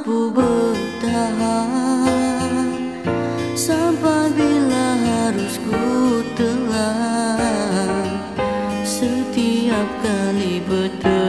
mampu bertahan Sampai bila harus ku telan. Setiap kali betul